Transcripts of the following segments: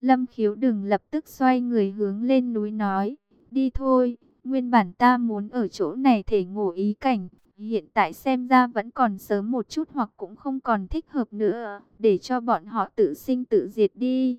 Lâm khiếu đừng lập tức xoay người hướng lên núi nói, đi thôi, nguyên bản ta muốn ở chỗ này thể ngộ ý cảnh, hiện tại xem ra vẫn còn sớm một chút hoặc cũng không còn thích hợp nữa, để cho bọn họ tự sinh tự diệt đi.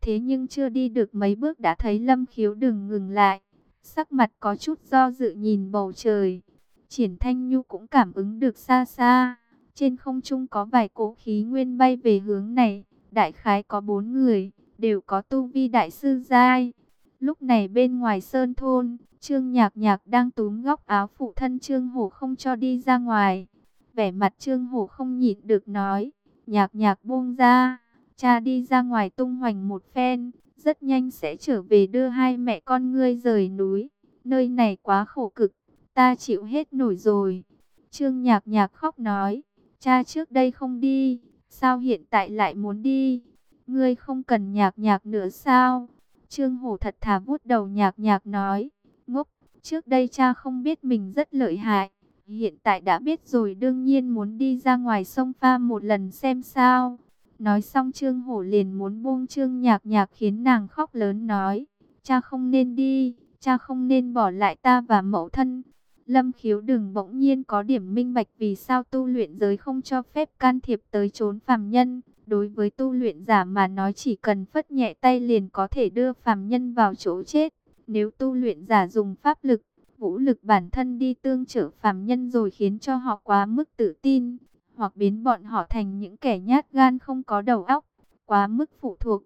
Thế nhưng chưa đi được mấy bước đã thấy Lâm khiếu đừng ngừng lại, sắc mặt có chút do dự nhìn bầu trời. Triển Thanh Nhu cũng cảm ứng được xa xa, trên không trung có vài cỗ khí nguyên bay về hướng này, đại khái có bốn người đều có tu vi đại sư giai. Lúc này bên ngoài sơn thôn, Trương Nhạc Nhạc đang túm góc áo phụ thân Trương Hổ không cho đi ra ngoài. Vẻ mặt Trương Hổ không nhịn được nói, Nhạc Nhạc buông ra, cha đi ra ngoài tung hoành một phen, rất nhanh sẽ trở về đưa hai mẹ con ngươi rời núi. Nơi này quá khổ cực, ta chịu hết nổi rồi. Trương Nhạc Nhạc khóc nói, cha trước đây không đi, sao hiện tại lại muốn đi? Ngươi không cần nhạc nhạc nữa sao? Trương Hổ thật thà vuốt đầu nhạc nhạc nói. Ngốc, trước đây cha không biết mình rất lợi hại. Hiện tại đã biết rồi đương nhiên muốn đi ra ngoài sông pha một lần xem sao. Nói xong Trương Hổ liền muốn buông Trương nhạc nhạc khiến nàng khóc lớn nói. Cha không nên đi, cha không nên bỏ lại ta và mẫu thân. Lâm khiếu đừng bỗng nhiên có điểm minh bạch vì sao tu luyện giới không cho phép can thiệp tới trốn phàm nhân. Đối với tu luyện giả mà nói chỉ cần phất nhẹ tay liền có thể đưa phàm nhân vào chỗ chết. Nếu tu luyện giả dùng pháp lực, vũ lực bản thân đi tương trợ phàm nhân rồi khiến cho họ quá mức tự tin, hoặc biến bọn họ thành những kẻ nhát gan không có đầu óc, quá mức phụ thuộc.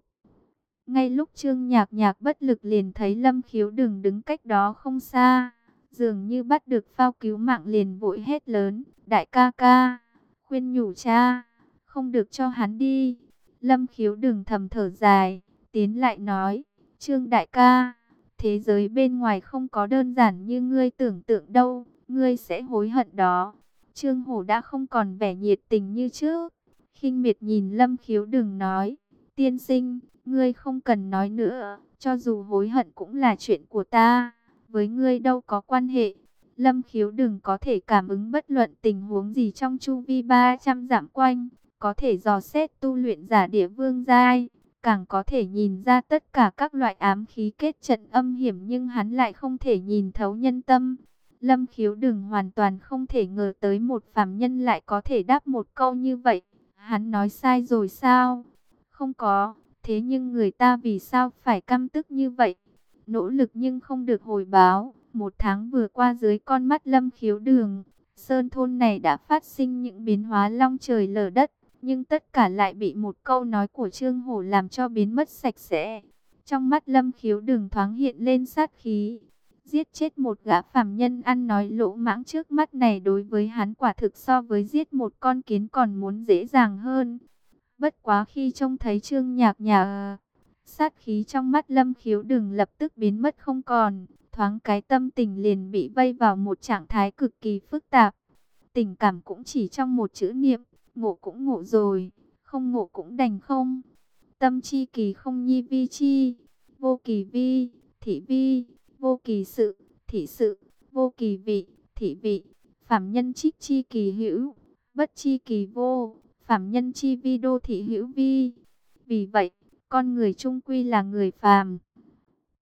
Ngay lúc Trương Nhạc Nhạc bất lực liền thấy Lâm Khiếu đừng đứng cách đó không xa, dường như bắt được phao cứu mạng liền vội hết lớn, đại ca ca, khuyên nhủ cha không được cho hắn đi. Lâm khiếu đừng thầm thở dài, tiến lại nói, Trương đại ca, thế giới bên ngoài không có đơn giản như ngươi tưởng tượng đâu, ngươi sẽ hối hận đó. Trương hổ đã không còn vẻ nhiệt tình như trước, khinh miệt nhìn lâm khiếu đừng nói, tiên sinh, ngươi không cần nói nữa, cho dù hối hận cũng là chuyện của ta, với ngươi đâu có quan hệ. Lâm khiếu đừng có thể cảm ứng bất luận tình huống gì trong chu vi 300 giảm quanh, có thể dò xét tu luyện giả địa vương giai, càng có thể nhìn ra tất cả các loại ám khí kết trận âm hiểm nhưng hắn lại không thể nhìn thấu nhân tâm. Lâm khiếu đừng hoàn toàn không thể ngờ tới một phàm nhân lại có thể đáp một câu như vậy. Hắn nói sai rồi sao? Không có, thế nhưng người ta vì sao phải căm tức như vậy? Nỗ lực nhưng không được hồi báo. Một tháng vừa qua dưới con mắt lâm khiếu đường, sơn thôn này đã phát sinh những biến hóa long trời lở đất nhưng tất cả lại bị một câu nói của Trương Hổ làm cho biến mất sạch sẽ. Trong mắt Lâm Khiếu đừng thoáng hiện lên sát khí. Giết chết một gã phàm nhân ăn nói lỗ mãng trước mắt này đối với hắn quả thực so với giết một con kiến còn muốn dễ dàng hơn. Bất quá khi trông thấy Trương Nhạc nhà, sát khí trong mắt Lâm Khiếu đừng lập tức biến mất không còn. Thoáng cái tâm tình liền bị vây vào một trạng thái cực kỳ phức tạp. Tình cảm cũng chỉ trong một chữ niệm ngộ cũng ngộ rồi, không ngộ cũng đành không. Tâm chi kỳ không nhi vi chi, vô kỳ vi, thị vi, vô kỳ sự, thị sự, vô kỳ vị, thị vị, phạm nhân trích chi kỳ hữu, bất chi kỳ vô, phạm nhân chi vi đô thị hữu vi. Vì vậy, con người trung quy là người phàm.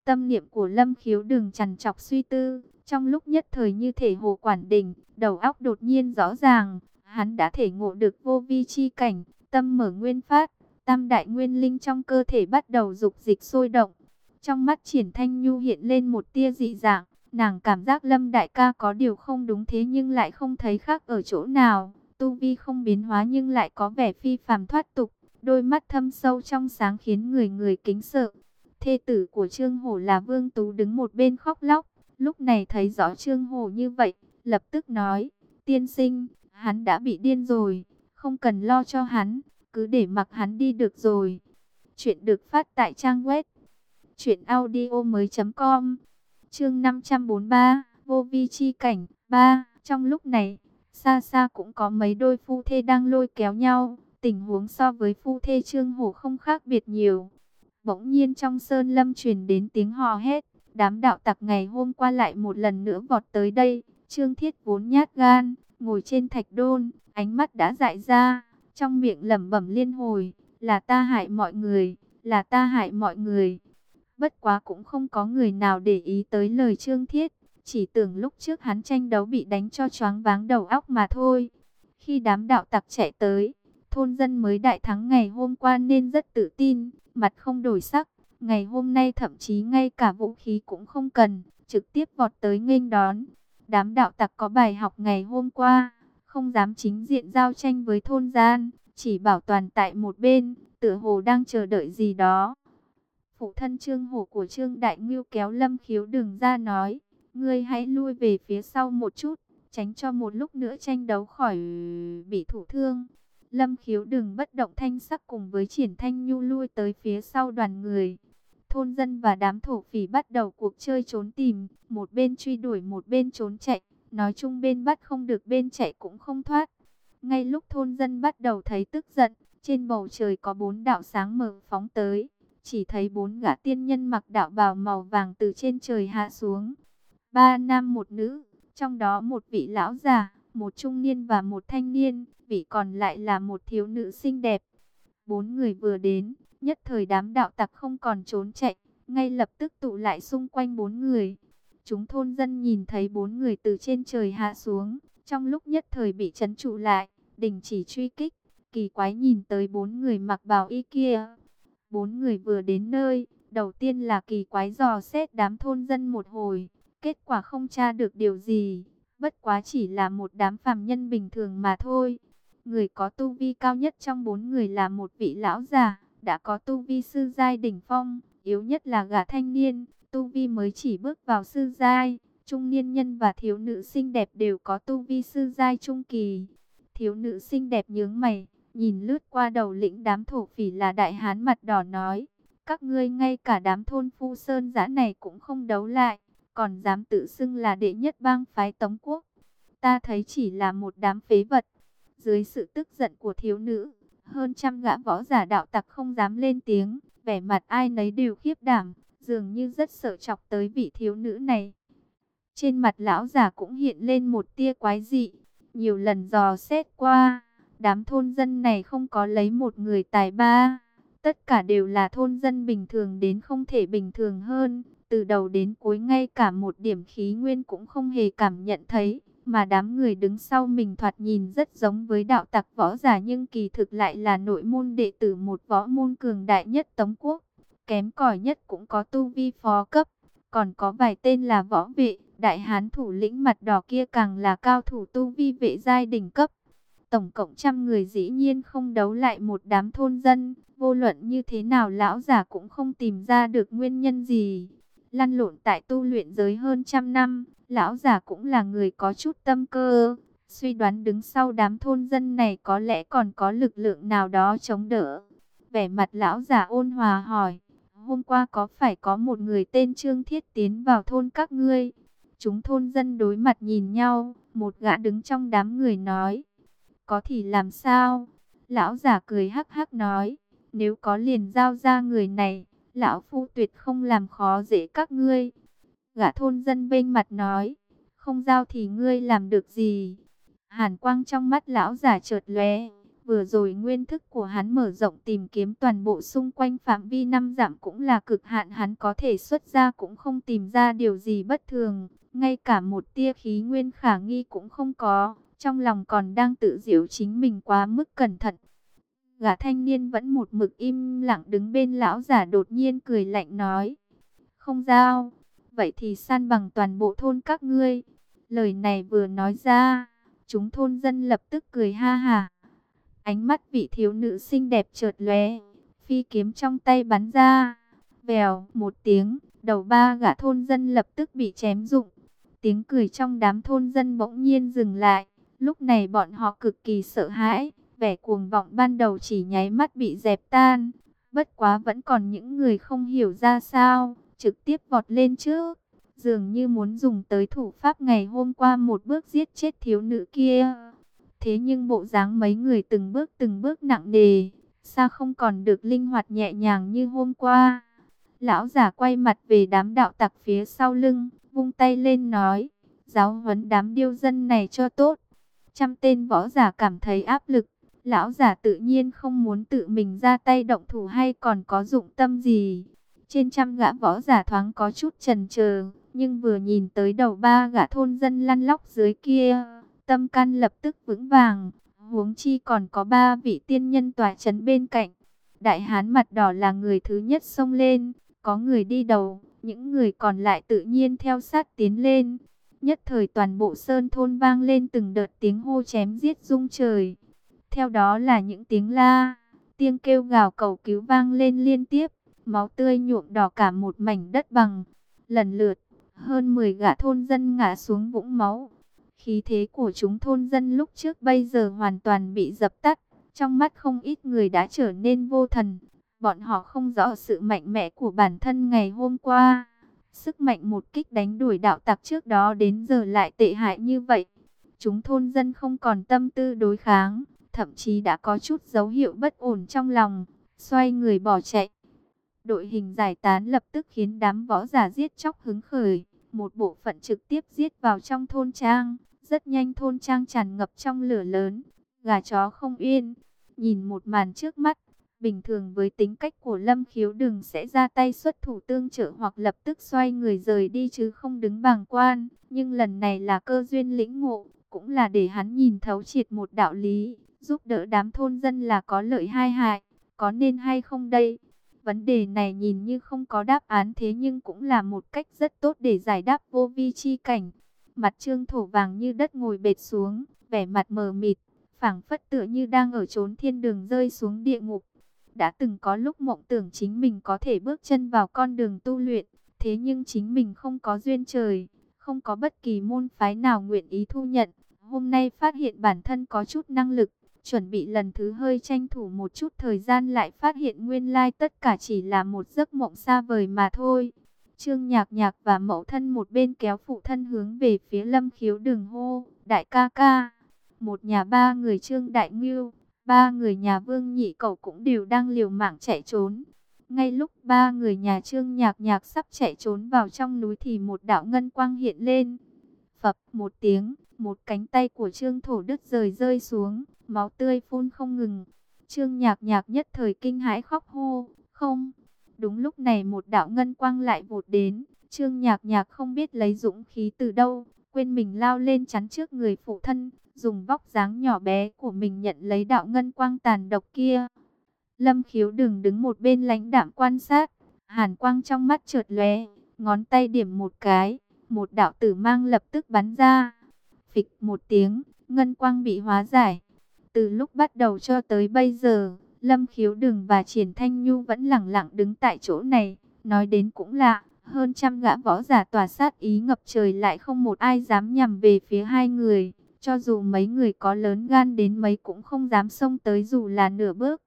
Tâm niệm của Lâm Khiếu đừng chằn chọc suy tư, trong lúc nhất thời như thể hồ quản đỉnh, đầu óc đột nhiên rõ ràng, hắn đã thể ngộ được vô vi chi cảnh, tâm mở nguyên phát, tam đại nguyên linh trong cơ thể bắt đầu dục dịch sôi động. Trong mắt triển thanh nhu hiện lên một tia dị dạng, nàng cảm giác lâm đại ca có điều không đúng thế nhưng lại không thấy khác ở chỗ nào. Tu vi không biến hóa nhưng lại có vẻ phi phàm thoát tục, đôi mắt thâm sâu trong sáng khiến người người kính sợ. Thê tử của Trương Hổ là Vương Tú đứng một bên khóc lóc, lúc này thấy rõ Trương Hổ như vậy, lập tức nói, tiên sinh, Hắn đã bị điên rồi, không cần lo cho hắn, cứ để mặc hắn đi được rồi. Chuyện được phát tại trang web truyệnaudiomoi.com. Chương 543, vô vi chi cảnh 3. Trong lúc này, xa xa cũng có mấy đôi phu thê đang lôi kéo nhau, tình huống so với phu thê Trương Hổ không khác biệt nhiều. Bỗng nhiên trong sơn lâm truyền đến tiếng hò hét, đám đạo tặc ngày hôm qua lại một lần nữa vọt tới đây, Trương Thiết vốn nhát gan, ngồi trên thạch đôn, ánh mắt đã dại ra, trong miệng lẩm bẩm liên hồi, là ta hại mọi người, là ta hại mọi người. Bất quá cũng không có người nào để ý tới lời Trương Thiết, chỉ tưởng lúc trước hắn tranh đấu bị đánh cho choáng váng đầu óc mà thôi. Khi đám đạo tặc chạy tới, thôn dân mới đại thắng ngày hôm qua nên rất tự tin, mặt không đổi sắc. Ngày hôm nay thậm chí ngay cả vũ khí cũng không cần, trực tiếp vọt tới nghênh đón. Đám đạo tặc có bài học ngày hôm qua, không dám chính diện giao tranh với thôn gian, chỉ bảo toàn tại một bên, tựa hồ đang chờ đợi gì đó. Phụ thân Trương Hổ của Trương Đại Ngưu kéo Lâm Khiếu đường ra nói, ngươi hãy lui về phía sau một chút, tránh cho một lúc nữa tranh đấu khỏi bị thủ thương. Lâm Khiếu đường bất động thanh sắc cùng với Triển Thanh Nhu lui tới phía sau đoàn người. Thôn dân và đám thổ phỉ bắt đầu cuộc chơi trốn tìm, một bên truy đuổi một bên trốn chạy, nói chung bên bắt không được bên chạy cũng không thoát. Ngay lúc thôn dân bắt đầu thấy tức giận, trên bầu trời có bốn đạo sáng mở phóng tới, chỉ thấy bốn gã tiên nhân mặc đạo bào màu vàng từ trên trời hạ xuống. Ba nam một nữ, trong đó một vị lão già, một trung niên và một thanh niên, vị còn lại là một thiếu nữ xinh đẹp. Bốn người vừa đến, nhất thời đám đạo tặc không còn trốn chạy, ngay lập tức tụ lại xung quanh bốn người. Chúng thôn dân nhìn thấy bốn người từ trên trời hạ xuống, trong lúc nhất thời bị chấn trụ lại, đình chỉ truy kích, kỳ quái nhìn tới bốn người mặc bào y kia. Bốn người vừa đến nơi, đầu tiên là kỳ quái dò xét đám thôn dân một hồi, kết quả không tra được điều gì, bất quá chỉ là một đám phàm nhân bình thường mà thôi. Người có tu vi cao nhất trong bốn người là một vị lão già, đã có tu vi sư giai đỉnh phong, yếu nhất là gã thanh niên, tu vi mới chỉ bước vào sư giai, trung niên nhân và thiếu nữ xinh đẹp đều có tu vi sư giai trung kỳ. Thiếu nữ xinh đẹp nhướng mày, nhìn lướt qua đầu lĩnh đám thổ phỉ là đại hán mặt đỏ nói, các ngươi ngay cả đám thôn phu sơn giã này cũng không đấu lại, còn dám tự xưng là đệ nhất bang phái Tống Quốc. Ta thấy chỉ là một đám phế vật. Dưới sự tức giận của thiếu nữ, hơn trăm gã võ giả đạo tặc không dám lên tiếng, vẻ mặt ai nấy đều khiếp đảm, dường như rất sợ chọc tới vị thiếu nữ này. Trên mặt lão giả cũng hiện lên một tia quái dị, nhiều lần dò xét qua, đám thôn dân này không có lấy một người tài ba, tất cả đều là thôn dân bình thường đến không thể bình thường hơn, từ đầu đến cuối ngay cả một điểm khí nguyên cũng không hề cảm nhận thấy mà đám người đứng sau mình thoạt nhìn rất giống với đạo tặc võ giả nhưng kỳ thực lại là nội môn đệ tử một võ môn cường đại nhất Tống Quốc. Kém cỏi nhất cũng có tu vi phó cấp, còn có vài tên là võ vệ, đại hán thủ lĩnh mặt đỏ kia càng là cao thủ tu vi vệ giai đỉnh cấp. Tổng cộng trăm người dĩ nhiên không đấu lại một đám thôn dân, vô luận như thế nào lão giả cũng không tìm ra được nguyên nhân gì. Lăn lộn tại tu luyện giới hơn trăm năm, Lão già cũng là người có chút tâm cơ, suy đoán đứng sau đám thôn dân này có lẽ còn có lực lượng nào đó chống đỡ. Vẻ mặt lão già ôn hòa hỏi, hôm qua có phải có một người tên Trương Thiết tiến vào thôn các ngươi? Chúng thôn dân đối mặt nhìn nhau, một gã đứng trong đám người nói, có thì làm sao? Lão già cười hắc hắc nói, nếu có liền giao ra người này, lão phu tuyệt không làm khó dễ các ngươi. Gã thôn dân bên mặt nói, không giao thì ngươi làm được gì? Hàn quang trong mắt lão giả chợt lóe, vừa rồi nguyên thức của hắn mở rộng tìm kiếm toàn bộ xung quanh phạm vi năm dặm cũng là cực hạn hắn có thể xuất ra cũng không tìm ra điều gì bất thường, ngay cả một tia khí nguyên khả nghi cũng không có, trong lòng còn đang tự diễu chính mình quá mức cẩn thận. Gã thanh niên vẫn một mực im lặng đứng bên lão giả đột nhiên cười lạnh nói, không giao vậy thì san bằng toàn bộ thôn các ngươi. Lời này vừa nói ra, chúng thôn dân lập tức cười ha hà. Ánh mắt vị thiếu nữ xinh đẹp chợt lóe, phi kiếm trong tay bắn ra. Vèo, một tiếng, đầu ba gã thôn dân lập tức bị chém rụng. Tiếng cười trong đám thôn dân bỗng nhiên dừng lại. Lúc này bọn họ cực kỳ sợ hãi, vẻ cuồng vọng ban đầu chỉ nháy mắt bị dẹp tan. Bất quá vẫn còn những người không hiểu ra sao, trực tiếp vọt lên trước, dường như muốn dùng tới thủ pháp ngày hôm qua một bước giết chết thiếu nữ kia. Thế nhưng bộ dáng mấy người từng bước từng bước nặng nề, sao không còn được linh hoạt nhẹ nhàng như hôm qua. Lão giả quay mặt về đám đạo tặc phía sau lưng, vung tay lên nói, giáo huấn đám điêu dân này cho tốt. Trăm tên võ giả cảm thấy áp lực, Lão giả tự nhiên không muốn tự mình ra tay động thủ hay còn có dụng tâm gì. Trên trăm gã võ giả thoáng có chút chần chờ, nhưng vừa nhìn tới đầu ba gã thôn dân lăn lóc dưới kia, tâm can lập tức vững vàng. Huống chi còn có ba vị tiên nhân tòa chấn bên cạnh. Đại hán mặt đỏ là người thứ nhất xông lên, có người đi đầu, những người còn lại tự nhiên theo sát tiến lên. Nhất thời toàn bộ sơn thôn vang lên từng đợt tiếng hô chém giết rung trời. Theo đó là những tiếng la, tiếng kêu gào cầu cứu vang lên liên tiếp, máu tươi nhuộm đỏ cả một mảnh đất bằng. Lần lượt, hơn 10 gã thôn dân ngã xuống vũng máu. Khí thế của chúng thôn dân lúc trước bây giờ hoàn toàn bị dập tắt. Trong mắt không ít người đã trở nên vô thần. Bọn họ không rõ sự mạnh mẽ của bản thân ngày hôm qua. Sức mạnh một kích đánh đuổi đạo tặc trước đó đến giờ lại tệ hại như vậy. Chúng thôn dân không còn tâm tư đối kháng thậm chí đã có chút dấu hiệu bất ổn trong lòng, xoay người bỏ chạy. Đội hình giải tán lập tức khiến đám võ giả giết chóc hứng khởi, một bộ phận trực tiếp giết vào trong thôn trang, rất nhanh thôn trang tràn ngập trong lửa lớn, gà chó không yên. Nhìn một màn trước mắt, bình thường với tính cách của Lâm Khiếu đừng sẽ ra tay xuất thủ tương trợ hoặc lập tức xoay người rời đi chứ không đứng bàng quan, nhưng lần này là cơ duyên lĩnh ngộ, cũng là để hắn nhìn thấu triệt một đạo lý, giúp đỡ đám thôn dân là có lợi hai hại, có nên hay không đây? Vấn đề này nhìn như không có đáp án thế nhưng cũng là một cách rất tốt để giải đáp vô vi chi cảnh. Mặt trương thổ vàng như đất ngồi bệt xuống, vẻ mặt mờ mịt, phảng phất tựa như đang ở trốn thiên đường rơi xuống địa ngục. Đã từng có lúc mộng tưởng chính mình có thể bước chân vào con đường tu luyện, thế nhưng chính mình không có duyên trời, không có bất kỳ môn phái nào nguyện ý thu nhận. Hôm nay phát hiện bản thân có chút năng lực, chuẩn bị lần thứ hơi tranh thủ một chút thời gian lại phát hiện nguyên lai tất cả chỉ là một giấc mộng xa vời mà thôi. Trương Nhạc Nhạc và mẫu thân một bên kéo phụ thân hướng về phía Lâm Khiếu đường hô, đại ca ca. Một nhà ba người Trương Đại Ngưu, ba người nhà Vương Nhị Cẩu cũng đều đang liều mạng chạy trốn. Ngay lúc ba người nhà Trương Nhạc Nhạc sắp chạy trốn vào trong núi thì một đạo ngân quang hiện lên. Phập một tiếng, một cánh tay của Trương Thổ Đức rời rơi xuống máu tươi phun không ngừng. Trương nhạc nhạc nhất thời kinh hãi khóc hô, không. Đúng lúc này một đạo ngân quang lại vụt đến, Trương nhạc nhạc không biết lấy dũng khí từ đâu, quên mình lao lên chắn trước người phụ thân, dùng vóc dáng nhỏ bé của mình nhận lấy đạo ngân quang tàn độc kia. Lâm khiếu đừng đứng một bên lãnh đạm quan sát, hàn quang trong mắt trượt lóe, ngón tay điểm một cái, một đạo tử mang lập tức bắn ra. Phịch một tiếng, ngân quang bị hóa giải, từ lúc bắt đầu cho tới bây giờ, Lâm Khiếu Đừng và Triển Thanh Nhu vẫn lặng lặng đứng tại chỗ này. Nói đến cũng lạ, hơn trăm gã võ giả tỏa sát ý ngập trời lại không một ai dám nhằm về phía hai người. Cho dù mấy người có lớn gan đến mấy cũng không dám xông tới dù là nửa bước.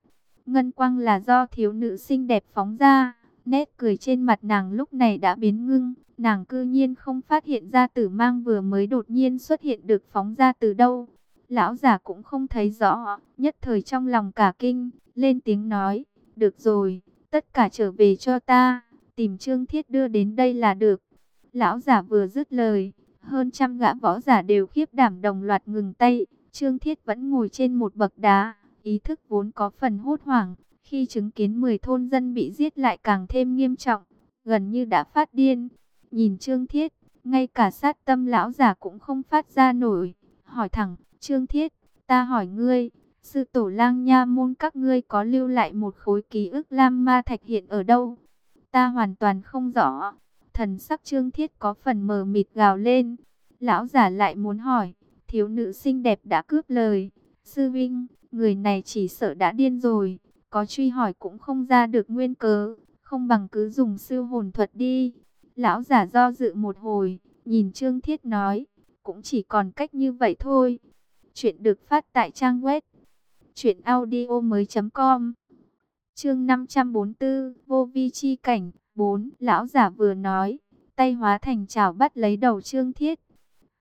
Ngân quang là do thiếu nữ xinh đẹp phóng ra. Nét cười trên mặt nàng lúc này đã biến ngưng. Nàng cư nhiên không phát hiện ra tử mang vừa mới đột nhiên xuất hiện được phóng ra từ đâu. Lão giả cũng không thấy rõ, nhất thời trong lòng cả kinh, lên tiếng nói, được rồi, tất cả trở về cho ta, tìm Trương Thiết đưa đến đây là được. Lão giả vừa dứt lời, hơn trăm gã võ giả đều khiếp đảm đồng loạt ngừng tay, Trương Thiết vẫn ngồi trên một bậc đá, ý thức vốn có phần hốt hoảng, khi chứng kiến 10 thôn dân bị giết lại càng thêm nghiêm trọng, gần như đã phát điên. Nhìn Trương Thiết, ngay cả sát tâm lão giả cũng không phát ra nổi, hỏi thẳng, Trương Thiết, ta hỏi ngươi, sư tổ lang nha môn các ngươi có lưu lại một khối ký ức lam ma thạch hiện ở đâu? Ta hoàn toàn không rõ. Thần sắc Trương Thiết có phần mờ mịt gào lên. Lão giả lại muốn hỏi, thiếu nữ xinh đẹp đã cướp lời. Sư Vinh, người này chỉ sợ đã điên rồi, có truy hỏi cũng không ra được nguyên cớ, không bằng cứ dùng sư hồn thuật đi. Lão giả do dự một hồi, nhìn Trương Thiết nói, cũng chỉ còn cách như vậy thôi. Chuyện được phát tại trang web truyệnaudiomoi.com. Chương 544, vô vi chi cảnh 4, lão giả vừa nói, tay hóa thành chảo bắt lấy đầu Trương Thiết.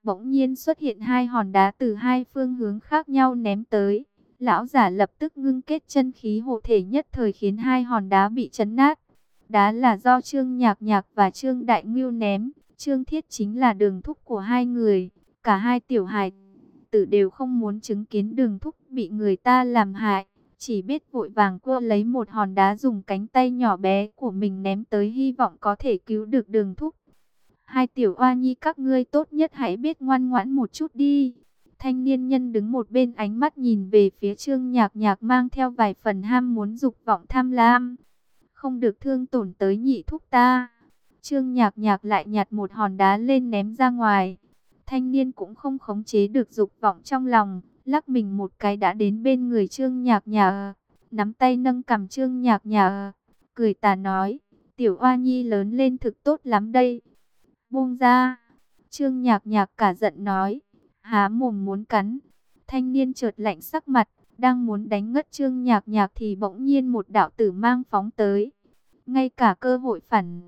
Bỗng nhiên xuất hiện hai hòn đá từ hai phương hướng khác nhau ném tới. Lão giả lập tức ngưng kết chân khí hộ thể nhất thời khiến hai hòn đá bị chấn nát. Đá là do Trương Nhạc Nhạc và Trương Đại Ngưu ném, Trương Thiết chính là đường thúc của hai người, cả hai tiểu hài tử đều không muốn chứng kiến đường thúc bị người ta làm hại. Chỉ biết vội vàng cua lấy một hòn đá dùng cánh tay nhỏ bé của mình ném tới hy vọng có thể cứu được đường thúc. Hai tiểu oa nhi các ngươi tốt nhất hãy biết ngoan ngoãn một chút đi. Thanh niên nhân đứng một bên ánh mắt nhìn về phía trương nhạc nhạc mang theo vài phần ham muốn dục vọng tham lam. Không được thương tổn tới nhị thúc ta. Trương nhạc nhạc lại nhặt một hòn đá lên ném ra ngoài. Thanh niên cũng không khống chế được dục vọng trong lòng, lắc mình một cái đã đến bên người Trương Nhạc Nhạc, nắm tay nâng cầm Trương Nhạc Nhạc, cười tà nói, tiểu oa nhi lớn lên thực tốt lắm đây. Buông ra, Trương Nhạc Nhạc cả giận nói, há mồm muốn cắn. Thanh niên chợt lạnh sắc mặt, đang muốn đánh ngất Trương Nhạc Nhạc thì bỗng nhiên một đạo tử mang phóng tới. Ngay cả cơ hội phản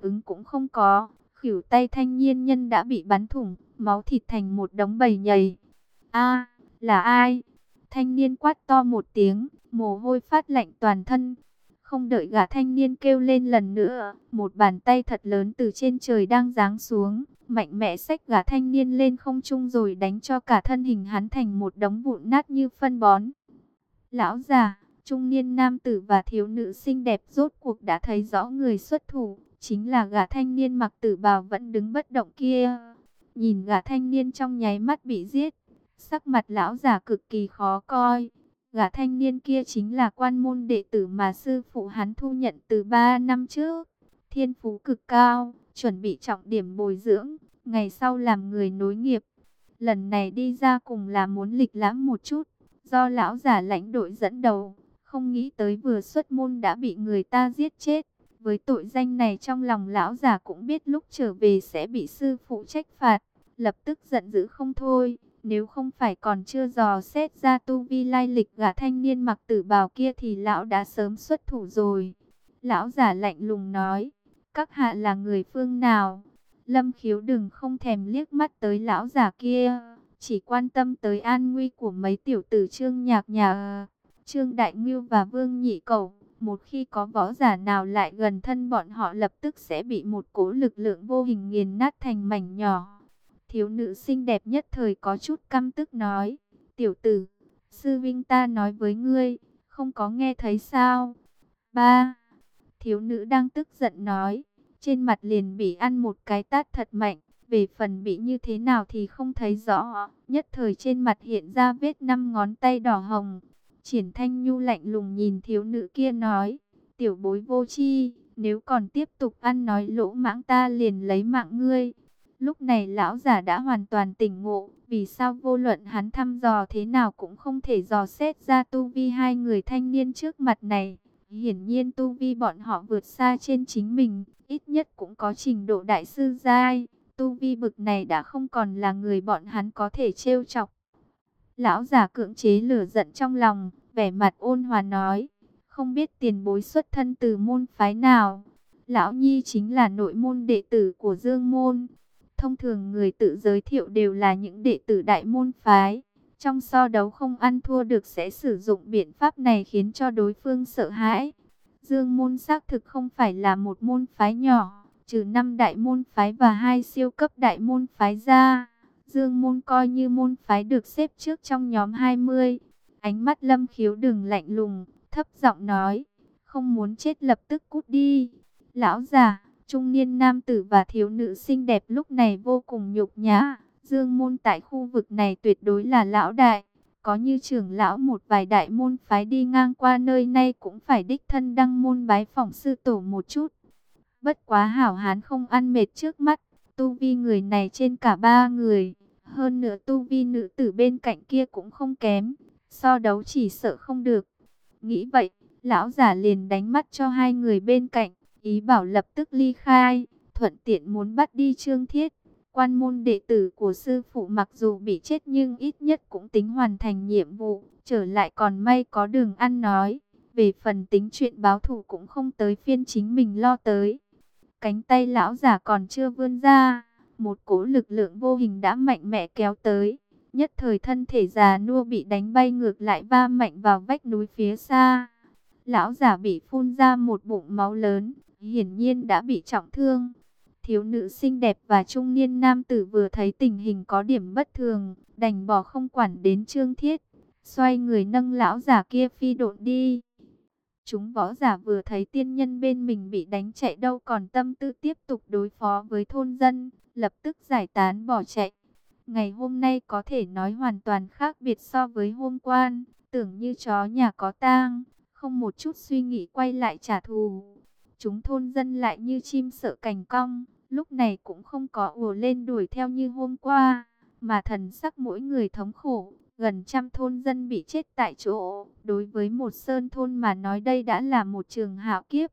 ứng cũng không có. Khỉu tay thanh niên nhân đã bị bắn thủng, máu thịt thành một đống bầy nhầy. a là ai? Thanh niên quát to một tiếng, mồ hôi phát lạnh toàn thân. Không đợi gã thanh niên kêu lên lần nữa, một bàn tay thật lớn từ trên trời đang giáng xuống, mạnh mẽ xách gã thanh niên lên không trung rồi đánh cho cả thân hình hắn thành một đống vụn nát như phân bón. Lão già, trung niên nam tử và thiếu nữ xinh đẹp rốt cuộc đã thấy rõ người xuất thủ, chính là gã thanh niên mặc tử bào vẫn đứng bất động kia. Nhìn gã thanh niên trong nháy mắt bị giết, sắc mặt lão già cực kỳ khó coi. Gã thanh niên kia chính là quan môn đệ tử mà sư phụ hắn thu nhận từ 3 năm trước. Thiên phú cực cao, chuẩn bị trọng điểm bồi dưỡng, ngày sau làm người nối nghiệp. Lần này đi ra cùng là muốn lịch lãm một chút, do lão giả lãnh đội dẫn đầu, không nghĩ tới vừa xuất môn đã bị người ta giết chết. Với tội danh này trong lòng lão già cũng biết lúc trở về sẽ bị sư phụ trách phạt, lập tức giận dữ không thôi. Nếu không phải còn chưa dò xét ra tu vi lai lịch gã thanh niên mặc tử bào kia thì lão đã sớm xuất thủ rồi. Lão giả lạnh lùng nói, các hạ là người phương nào? Lâm khiếu đừng không thèm liếc mắt tới lão giả kia, chỉ quan tâm tới an nguy của mấy tiểu tử trương nhạc nhà, trương đại ngưu và vương nhị cầu. Một khi có võ giả nào lại gần thân bọn họ lập tức sẽ bị một cỗ lực lượng vô hình nghiền nát thành mảnh nhỏ. Thiếu nữ xinh đẹp nhất thời có chút căm tức nói, tiểu tử, sư vinh ta nói với ngươi, không có nghe thấy sao? Ba, thiếu nữ đang tức giận nói, trên mặt liền bị ăn một cái tát thật mạnh, về phần bị như thế nào thì không thấy rõ, nhất thời trên mặt hiện ra vết năm ngón tay đỏ hồng, Triển Thanh Nhu lạnh lùng nhìn thiếu nữ kia nói, tiểu bối vô chi, nếu còn tiếp tục ăn nói lỗ mãng ta liền lấy mạng ngươi. Lúc này lão giả đã hoàn toàn tỉnh ngộ, vì sao vô luận hắn thăm dò thế nào cũng không thể dò xét ra tu vi hai người thanh niên trước mặt này. Hiển nhiên tu vi bọn họ vượt xa trên chính mình, ít nhất cũng có trình độ đại sư giai. Tu vi bực này đã không còn là người bọn hắn có thể trêu chọc. Lão giả cưỡng chế lửa giận trong lòng, vẻ mặt ôn hòa nói, không biết tiền bối xuất thân từ môn phái nào. Lão Nhi chính là nội môn đệ tử của Dương Môn. Thông thường người tự giới thiệu đều là những đệ tử đại môn phái. Trong so đấu không ăn thua được sẽ sử dụng biện pháp này khiến cho đối phương sợ hãi. Dương Môn xác thực không phải là một môn phái nhỏ, trừ năm đại môn phái và hai siêu cấp đại môn phái ra Dương môn coi như môn phái được xếp trước trong nhóm 20. Ánh mắt lâm khiếu đừng lạnh lùng, thấp giọng nói, không muốn chết lập tức cút đi. Lão già, trung niên nam tử và thiếu nữ xinh đẹp lúc này vô cùng nhục nhã. Dương môn tại khu vực này tuyệt đối là lão đại. Có như trưởng lão một vài đại môn phái đi ngang qua nơi này cũng phải đích thân đăng môn bái phỏng sư tổ một chút. Bất quá hảo hán không ăn mệt trước mắt, tu vi người này trên cả ba người. Hơn nữa tu vi nữ tử bên cạnh kia cũng không kém. So đấu chỉ sợ không được. Nghĩ vậy, lão giả liền đánh mắt cho hai người bên cạnh. Ý bảo lập tức ly khai. Thuận tiện muốn bắt đi trương thiết. Quan môn đệ tử của sư phụ mặc dù bị chết nhưng ít nhất cũng tính hoàn thành nhiệm vụ. Trở lại còn may có đường ăn nói. Về phần tính chuyện báo thù cũng không tới phiên chính mình lo tới. Cánh tay lão giả còn chưa vươn ra một cỗ lực lượng vô hình đã mạnh mẽ kéo tới. Nhất thời thân thể già nua bị đánh bay ngược lại va mạnh vào vách núi phía xa. Lão giả bị phun ra một bụng máu lớn, hiển nhiên đã bị trọng thương. Thiếu nữ xinh đẹp và trung niên nam tử vừa thấy tình hình có điểm bất thường, đành bỏ không quản đến Trương Thiết, xoay người nâng lão giả kia phi độn đi. Chúng võ giả vừa thấy tiên nhân bên mình bị đánh chạy đâu còn tâm tư tiếp tục đối phó với thôn dân, lập tức giải tán bỏ chạy. Ngày hôm nay có thể nói hoàn toàn khác biệt so với hôm qua, tưởng như chó nhà có tang, không một chút suy nghĩ quay lại trả thù. Chúng thôn dân lại như chim sợ cành cong, lúc này cũng không có ùa lên đuổi theo như hôm qua, mà thần sắc mỗi người thống khổ, gần trăm thôn dân bị chết tại chỗ. Đối với một sơn thôn mà nói đây đã là một trường hạo kiếp.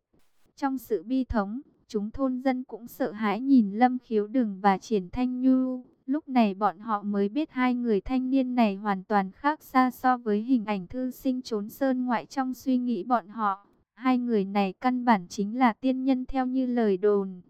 Trong sự bi thống, chúng thôn dân cũng sợ hãi nhìn Lâm Khiếu Đừng và Triển Thanh Nhu. Lúc này bọn họ mới biết hai người thanh niên này hoàn toàn khác xa so với hình ảnh thư sinh trốn sơn ngoại trong suy nghĩ bọn họ. Hai người này căn bản chính là tiên nhân theo như lời đồn.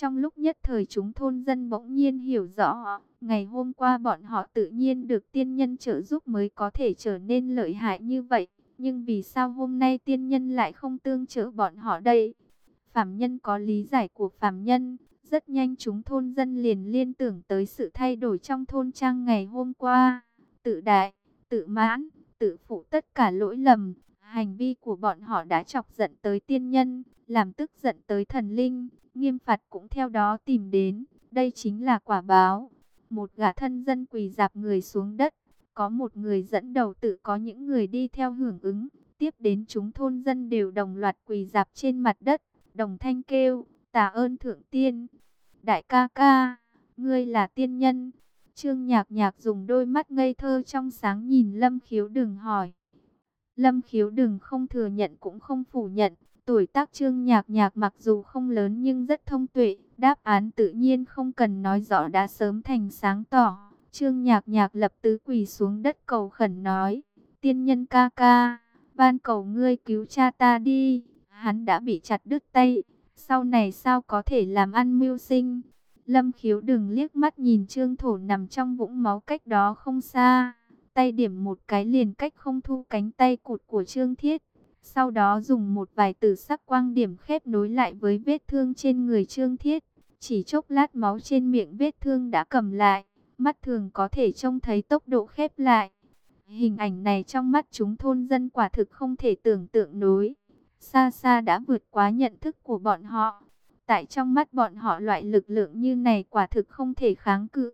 Trong lúc nhất thời chúng thôn dân bỗng nhiên hiểu rõ, ngày hôm qua bọn họ tự nhiên được tiên nhân trợ giúp mới có thể trở nên lợi hại như vậy. Nhưng vì sao hôm nay tiên nhân lại không tương trợ bọn họ đây? Phạm nhân có lý giải của phạm nhân, rất nhanh chúng thôn dân liền liên tưởng tới sự thay đổi trong thôn trang ngày hôm qua. Tự đại, tự mãn, tự phụ tất cả lỗi lầm, hành vi của bọn họ đã chọc giận tới tiên nhân, làm tức giận tới thần linh nghiêm phạt cũng theo đó tìm đến. Đây chính là quả báo. Một gã thân dân quỳ dạp người xuống đất. Có một người dẫn đầu tự có những người đi theo hưởng ứng. Tiếp đến chúng thôn dân đều đồng loạt quỳ dạp trên mặt đất. Đồng thanh kêu, tạ ơn thượng tiên. Đại ca ca, ngươi là tiên nhân. Trương nhạc nhạc dùng đôi mắt ngây thơ trong sáng nhìn Lâm khiếu đừng hỏi. Lâm khiếu đừng không thừa nhận cũng không phủ nhận. Tuổi tác trương nhạc nhạc mặc dù không lớn nhưng rất thông tuệ, đáp án tự nhiên không cần nói rõ đã sớm thành sáng tỏ. Trương nhạc nhạc lập tứ quỳ xuống đất cầu khẩn nói, tiên nhân ca ca, van cầu ngươi cứu cha ta đi, hắn đã bị chặt đứt tay, sau này sao có thể làm ăn mưu sinh. Lâm khiếu đừng liếc mắt nhìn trương thổ nằm trong vũng máu cách đó không xa, tay điểm một cái liền cách không thu cánh tay cụt của trương thiết. Sau đó dùng một vài từ sắc quang điểm khép nối lại với vết thương trên người Trương Thiết. Chỉ chốc lát máu trên miệng vết thương đã cầm lại. Mắt thường có thể trông thấy tốc độ khép lại. Hình ảnh này trong mắt chúng thôn dân quả thực không thể tưởng tượng nối. Xa xa đã vượt quá nhận thức của bọn họ. Tại trong mắt bọn họ loại lực lượng như này quả thực không thể kháng cự.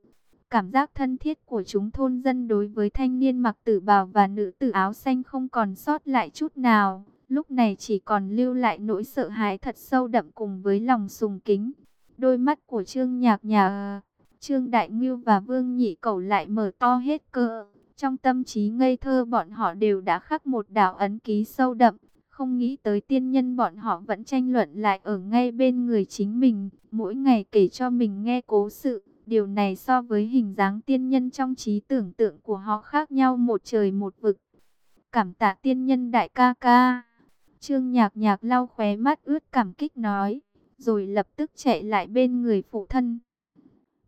Cảm giác thân thiết của chúng thôn dân đối với thanh niên mặc tử bào và nữ tử áo xanh không còn sót lại chút nào. Lúc này chỉ còn lưu lại nỗi sợ hãi thật sâu đậm cùng với lòng sùng kính. Đôi mắt của Trương Nhạc Nhà, Trương Đại Ngưu và Vương Nhị Cẩu lại mở to hết cỡ. Trong tâm trí ngây thơ bọn họ đều đã khắc một đạo ấn ký sâu đậm. Không nghĩ tới tiên nhân bọn họ vẫn tranh luận lại ở ngay bên người chính mình. Mỗi ngày kể cho mình nghe cố sự. Điều này so với hình dáng tiên nhân trong trí tưởng tượng của họ khác nhau một trời một vực. Cảm tạ tiên nhân đại ca ca. Trương nhạc nhạc lau khóe mắt ướt cảm kích nói. Rồi lập tức chạy lại bên người phụ thân.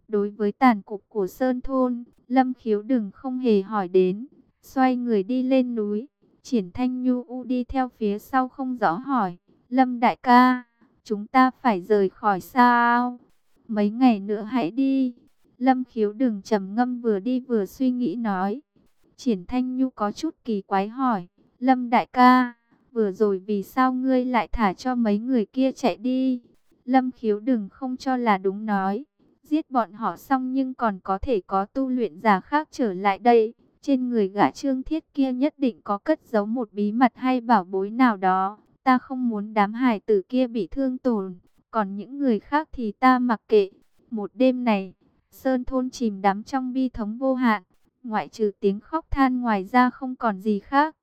Đối với tàn cục của Sơn Thôn, Lâm Khiếu đừng không hề hỏi đến. Xoay người đi lên núi. Triển Thanh Nhu U đi theo phía sau không rõ hỏi. Lâm đại ca, chúng ta phải rời khỏi sao? Mấy ngày nữa hãy đi. Lâm khiếu đừng trầm ngâm vừa đi vừa suy nghĩ nói. Triển Thanh Nhu có chút kỳ quái hỏi. Lâm đại ca, vừa rồi vì sao ngươi lại thả cho mấy người kia chạy đi? Lâm khiếu đừng không cho là đúng nói. Giết bọn họ xong nhưng còn có thể có tu luyện giả khác trở lại đây. Trên người gã trương thiết kia nhất định có cất giấu một bí mật hay bảo bối nào đó. Ta không muốn đám hải tử kia bị thương tổn. Còn những người khác thì ta mặc kệ. Một đêm này, Sơn Thôn chìm đắm trong bi thống vô hạn. Ngoại trừ tiếng khóc than ngoài ra không còn gì khác.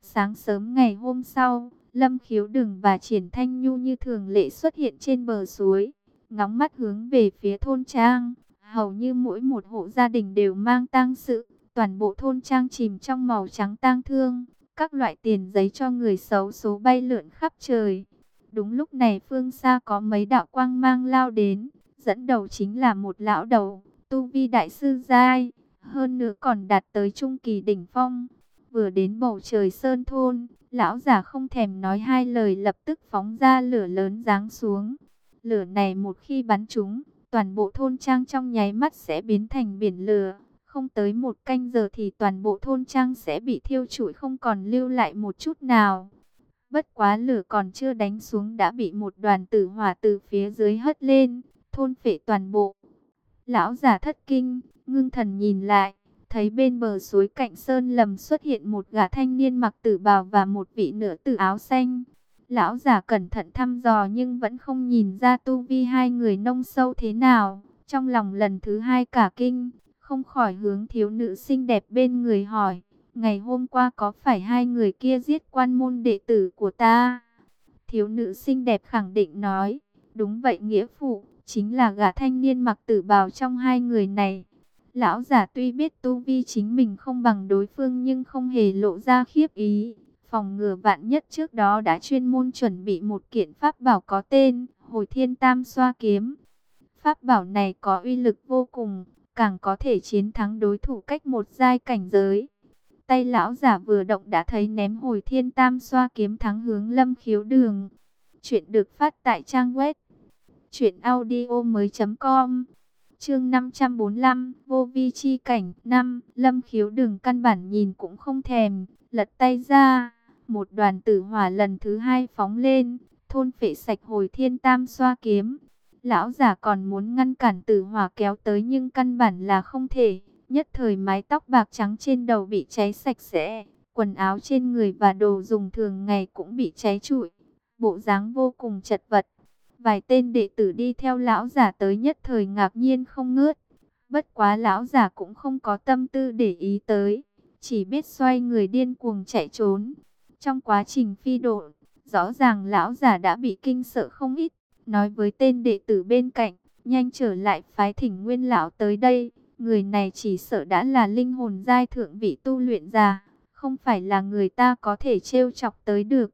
Sáng sớm ngày hôm sau, Lâm Khiếu Đừng và Triển Thanh Nhu như thường lệ xuất hiện trên bờ suối. Ngóng mắt hướng về phía thôn trang. Hầu như mỗi một hộ gia đình đều mang tang sự. Toàn bộ thôn trang chìm trong màu trắng tang thương. Các loại tiền giấy cho người xấu số bay lượn khắp trời. Đúng lúc này phương xa có mấy đạo quang mang lao đến, dẫn đầu chính là một lão đầu, tu vi đại sư giai, hơn nữa còn đạt tới trung kỳ đỉnh phong. Vừa đến bầu trời sơn thôn, lão giả không thèm nói hai lời lập tức phóng ra lửa lớn giáng xuống. Lửa này một khi bắn trúng, toàn bộ thôn trang trong nháy mắt sẽ biến thành biển lửa. Không tới một canh giờ thì toàn bộ thôn trang sẽ bị thiêu trụi không còn lưu lại một chút nào. Bất quá lửa còn chưa đánh xuống đã bị một đoàn tử hỏa từ phía dưới hất lên, thôn phệ toàn bộ. Lão giả thất kinh, ngưng thần nhìn lại, thấy bên bờ suối cạnh sơn lầm xuất hiện một gã thanh niên mặc tử bào và một vị nữ tử áo xanh. Lão giả cẩn thận thăm dò nhưng vẫn không nhìn ra tu vi hai người nông sâu thế nào. Trong lòng lần thứ hai cả kinh, không khỏi hướng thiếu nữ xinh đẹp bên người hỏi. Ngày hôm qua có phải hai người kia giết quan môn đệ tử của ta? Thiếu nữ xinh đẹp khẳng định nói. Đúng vậy nghĩa phụ, chính là gã thanh niên mặc tử bào trong hai người này. Lão giả tuy biết tu vi chính mình không bằng đối phương nhưng không hề lộ ra khiếp ý. Phòng ngừa vạn nhất trước đó đã chuyên môn chuẩn bị một kiện pháp bảo có tên Hồi Thiên Tam Xoa Kiếm. Pháp bảo này có uy lực vô cùng, càng có thể chiến thắng đối thủ cách một giai cảnh giới. Tay lão giả vừa động đã thấy ném Hồi Thiên Tam Xoa Kiếm thắng hướng lâm khiếu đường. Chuyện được phát tại trang web chuyện audio mới.com Chương 545, vô vi chi cảnh, năm lâm khiếu đường căn bản nhìn cũng không thèm, lật tay ra, một đoàn tử hỏa lần thứ hai phóng lên, thôn phệ sạch hồi thiên tam xoa kiếm. Lão giả còn muốn ngăn cản tử hỏa kéo tới nhưng căn bản là không thể, nhất thời mái tóc bạc trắng trên đầu bị cháy sạch sẽ, quần áo trên người và đồ dùng thường ngày cũng bị cháy trụi, bộ dáng vô cùng chật vật. Vài tên đệ tử đi theo lão giả tới nhất thời ngạc nhiên không ngớt. Bất quá lão giả cũng không có tâm tư để ý tới. Chỉ biết xoay người điên cuồng chạy trốn. Trong quá trình phi độ, rõ ràng lão giả đã bị kinh sợ không ít. Nói với tên đệ tử bên cạnh, nhanh trở lại phái thỉnh nguyên lão tới đây. Người này chỉ sợ đã là linh hồn giai thượng vị tu luyện già, không phải là người ta có thể trêu chọc tới được.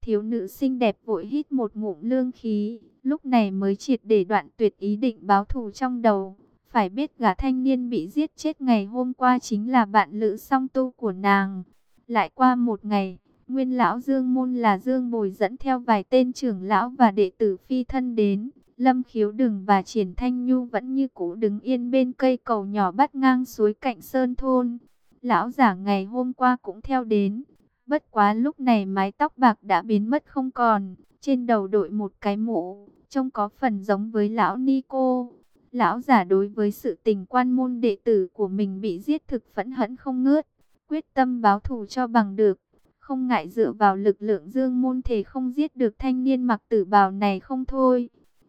Thiếu nữ xinh đẹp vội hít một ngụm lương khí, lúc này mới triệt để đoạn tuyệt ý định báo thù trong đầu. Phải biết gã thanh niên bị giết chết ngày hôm qua chính là bạn lữ song tu của nàng. Lại qua một ngày, nguyên lão Dương Môn là Dương Bồi dẫn theo vài tên trưởng lão và đệ tử phi thân đến. Lâm khiếu đừng và triển thanh nhu vẫn như cũ đứng yên bên cây cầu nhỏ bắt ngang suối cạnh sơn thôn. Lão giả ngày hôm qua cũng theo đến, Bất quá lúc này mái tóc bạc đã biến mất không còn, trên đầu đội một cái mũ, trông có phần giống với lão Nico. Lão giả đối với sự tình quan môn đệ tử của mình bị giết thực phẫn hẫn không ngớt, quyết tâm báo thù cho bằng được. Không ngại dựa vào lực lượng dương môn thể không giết được thanh niên mặc tử bào này không thôi.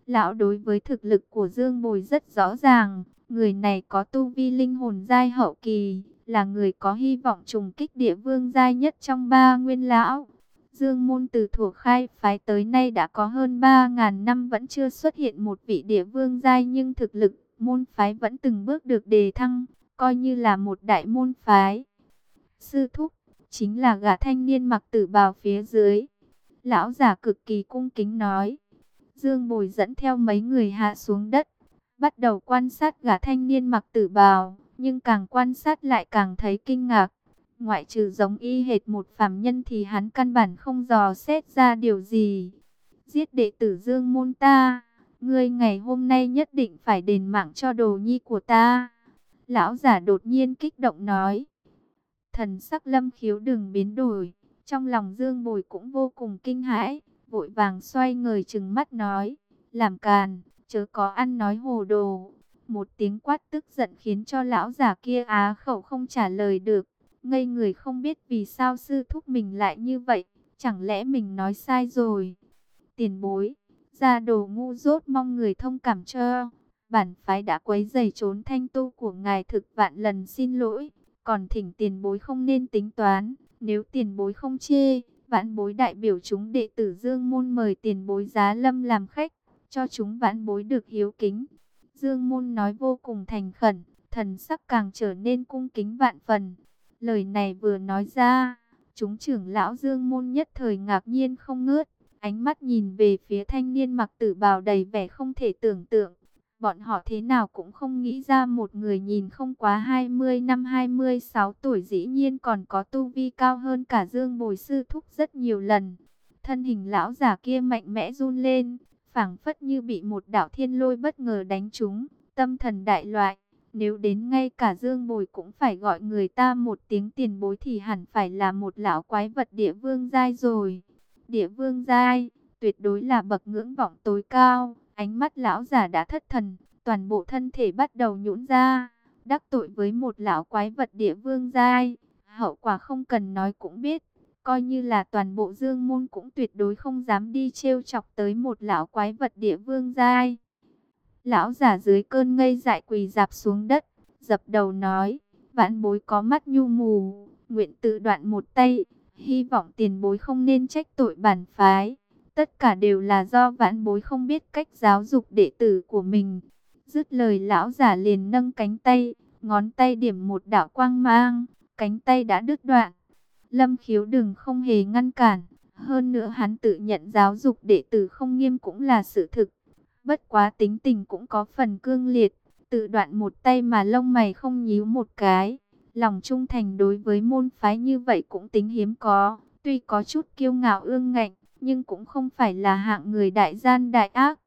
Lão đối với thực lực của Dương Bồi rất rõ ràng, người này có tu vi linh hồn giai hậu kỳ, là người có hy vọng trùng kích địa vương giai nhất trong ba nguyên lão. Dương môn từ thuộc khai phái tới nay đã có hơn 3.000 năm vẫn chưa xuất hiện một vị địa vương giai nhưng thực lực môn phái vẫn từng bước được đề thăng, coi như là một đại môn phái. Sư thúc, chính là gã thanh niên mặc tử bào phía dưới. Lão giả cực kỳ cung kính nói. Dương bồi dẫn theo mấy người hạ xuống đất, bắt đầu quan sát gã thanh niên mặc tử bào nhưng càng quan sát lại càng thấy kinh ngạc. Ngoại trừ giống y hệt một phàm nhân thì hắn căn bản không dò xét ra điều gì. Giết đệ tử Dương môn ta, ngươi ngày hôm nay nhất định phải đền mạng cho đồ nhi của ta. Lão giả đột nhiên kích động nói. Thần sắc lâm khiếu đừng biến đổi, trong lòng Dương Bồi cũng vô cùng kinh hãi, vội vàng xoay người chừng mắt nói, làm càn, chớ có ăn nói hồ đồ. Một tiếng quát tức giận khiến cho lão giả kia á khẩu không trả lời được. Ngây người không biết vì sao sư thúc mình lại như vậy. Chẳng lẽ mình nói sai rồi? Tiền bối, ra đồ ngu dốt mong người thông cảm cho. Bản phái đã quấy giày trốn thanh tu của ngài thực vạn lần xin lỗi. Còn thỉnh tiền bối không nên tính toán. Nếu tiền bối không chê, vãn bối đại biểu chúng đệ tử Dương Môn mời tiền bối giá lâm làm khách. Cho chúng vãn bối được hiếu kính. Dương Môn nói vô cùng thành khẩn, thần sắc càng trở nên cung kính vạn phần. Lời này vừa nói ra, chúng trưởng lão Dương Môn nhất thời ngạc nhiên không ngớt, ánh mắt nhìn về phía thanh niên mặc tử bào đầy vẻ không thể tưởng tượng. Bọn họ thế nào cũng không nghĩ ra một người nhìn không quá 20 năm 26 tuổi dĩ nhiên còn có tu vi cao hơn cả Dương Bồi Sư Thúc rất nhiều lần. Thân hình lão giả kia mạnh mẽ run lên, phảng phất như bị một đạo thiên lôi bất ngờ đánh trúng, tâm thần đại loại. Nếu đến ngay cả Dương Bồi cũng phải gọi người ta một tiếng tiền bối thì hẳn phải là một lão quái vật địa vương giai rồi. Địa vương giai, tuyệt đối là bậc ngưỡng vọng tối cao, ánh mắt lão giả đã thất thần, toàn bộ thân thể bắt đầu nhũn ra, đắc tội với một lão quái vật địa vương giai, hậu quả không cần nói cũng biết, coi như là toàn bộ dương môn cũng tuyệt đối không dám đi trêu chọc tới một lão quái vật địa vương giai. Lão giả dưới cơn ngây dại quỳ dạp xuống đất, dập đầu nói, vãn bối có mắt nhu mù, nguyện tự đoạn một tay, hy vọng tiền bối không nên trách tội bản phái. Tất cả đều là do vãn bối không biết cách giáo dục đệ tử của mình. Dứt lời lão giả liền nâng cánh tay, ngón tay điểm một đạo quang mang, cánh tay đã đứt đoạn. Lâm khiếu đừng không hề ngăn cản, hơn nữa hắn tự nhận giáo dục đệ tử không nghiêm cũng là sự thực. Bất quá tính tình cũng có phần cương liệt, tự đoạn một tay mà lông mày không nhíu một cái. Lòng trung thành đối với môn phái như vậy cũng tính hiếm có, tuy có chút kiêu ngạo ương ngạnh, nhưng cũng không phải là hạng người đại gian đại ác.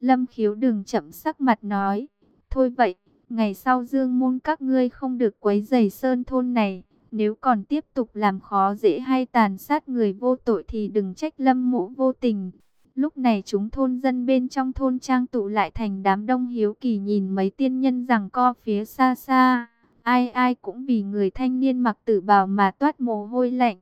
Lâm khiếu đừng chậm sắc mặt nói, thôi vậy, ngày sau dương môn các ngươi không được quấy rầy sơn thôn này, nếu còn tiếp tục làm khó dễ hay tàn sát người vô tội thì đừng trách lâm mũ vô tình. Lúc này chúng thôn dân bên trong thôn trang tụ lại thành đám đông hiếu kỳ nhìn mấy tiên nhân rằng co phía xa xa. Ai ai cũng vì người thanh niên mặc tử bào mà toát mồ hôi lạnh.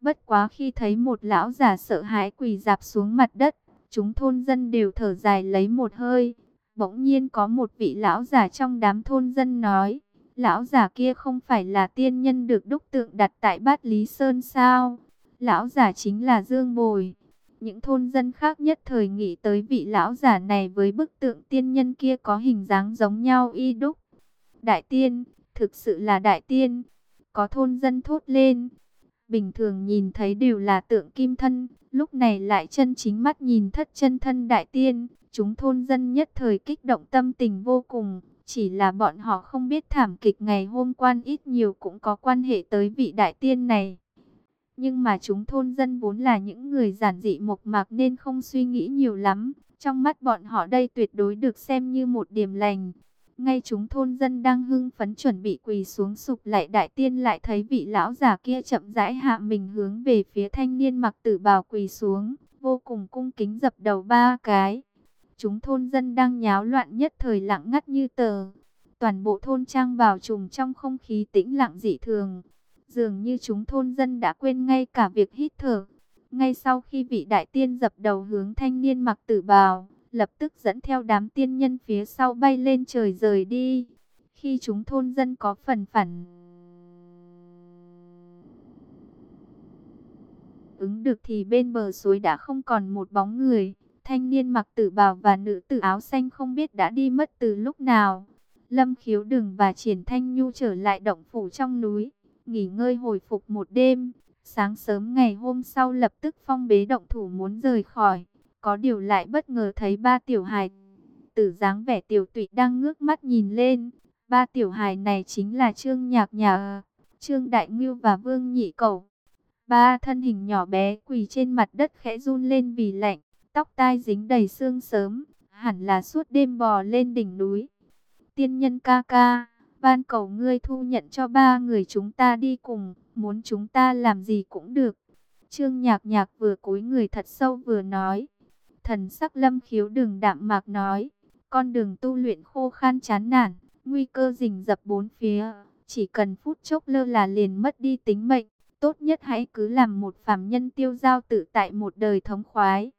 Bất quá khi thấy một lão già sợ hãi quỳ dạp xuống mặt đất, chúng thôn dân đều thở dài lấy một hơi. Bỗng nhiên có một vị lão già trong đám thôn dân nói, lão già kia không phải là tiên nhân được đúc tượng đặt tại bát Lý Sơn sao? Lão già chính là Dương Bồi. Những thôn dân khác nhất thời nghĩ tới vị lão già này với bức tượng tiên nhân kia có hình dáng giống nhau y đúc. Đại tiên, thực sự là đại tiên. Có thôn dân thốt lên. Bình thường nhìn thấy đều là tượng kim thân, lúc này lại chân chính mắt nhìn thất chân thân đại tiên. Chúng thôn dân nhất thời kích động tâm tình vô cùng. Chỉ là bọn họ không biết thảm kịch ngày hôm quan ít nhiều cũng có quan hệ tới vị đại tiên này. Nhưng mà chúng thôn dân vốn là những người giản dị mộc mạc nên không suy nghĩ nhiều lắm. Trong mắt bọn họ đây tuyệt đối được xem như một điểm lành. Ngay chúng thôn dân đang hưng phấn chuẩn bị quỳ xuống sụp lại đại tiên lại thấy vị lão già kia chậm rãi hạ mình hướng về phía thanh niên mặc tử bào quỳ xuống, vô cùng cung kính dập đầu ba cái. Chúng thôn dân đang nháo loạn nhất thời lặng ngắt như tờ. Toàn bộ thôn trang bào trùm trong không khí tĩnh lặng dị thường. Dường như chúng thôn dân đã quên ngay cả việc hít thở. Ngay sau khi vị đại tiên dập đầu hướng thanh niên mặc tử bào, lập tức dẫn theo đám tiên nhân phía sau bay lên trời rời đi. Khi chúng thôn dân có phần phản ứng được thì bên bờ suối đã không còn một bóng người. Thanh niên mặc tử bào và nữ tử áo xanh không biết đã đi mất từ lúc nào. Lâm khiếu đừng và triển thanh nhu trở lại động phủ trong núi, nghỉ ngơi hồi phục một đêm. Sáng sớm ngày hôm sau lập tức phong bế động thủ muốn rời khỏi. Có điều lại bất ngờ thấy ba tiểu hài tử dáng vẻ tiểu tụy đang ngước mắt nhìn lên. Ba tiểu hài này chính là Trương Nhạc Nhà, Trương Đại Ngưu và Vương Nhị Cầu. Ba thân hình nhỏ bé quỳ trên mặt đất khẽ run lên vì lạnh tóc tai dính đầy sương sớm, hẳn là suốt đêm bò lên đỉnh núi. Tiên nhân ca ca, van cầu ngươi thu nhận cho ba người chúng ta đi cùng, muốn chúng ta làm gì cũng được. Trương nhạc nhạc vừa cúi người thật sâu vừa nói. Thần sắc lâm khiếu đường đạm mạc nói, con đường tu luyện khô khan chán nản, nguy cơ rình rập bốn phía, chỉ cần phút chốc lơ là liền mất đi tính mệnh. Tốt nhất hãy cứ làm một phàm nhân tiêu giao tự tại một đời thống khoái.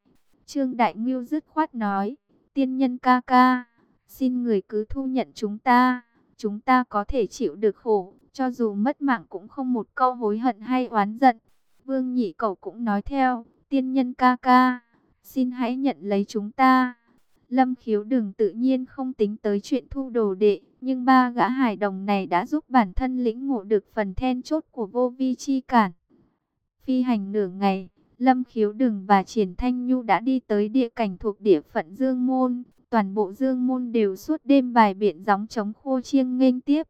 Trương Đại Ngưu dứt khoát nói, tiên nhân ca ca, xin người cứ thu nhận chúng ta, chúng ta có thể chịu được khổ, cho dù mất mạng cũng không một câu hối hận hay oán giận. Vương Nhị Cầu cũng nói theo, tiên nhân ca ca, xin hãy nhận lấy chúng ta. Lâm khiếu đừng tự nhiên không tính tới chuyện thu đồ đệ, nhưng ba gã hải đồng này đã giúp bản thân lĩnh ngộ được phần then chốt của vô vi chi cản. Phi hành nửa ngày, Lâm Khiếu Đừng và Triển Thanh Nhu đã đi tới địa cảnh thuộc địa phận Dương Môn. Toàn bộ Dương Môn đều suốt đêm bài biện gióng chống khô chiêng nghênh tiếp.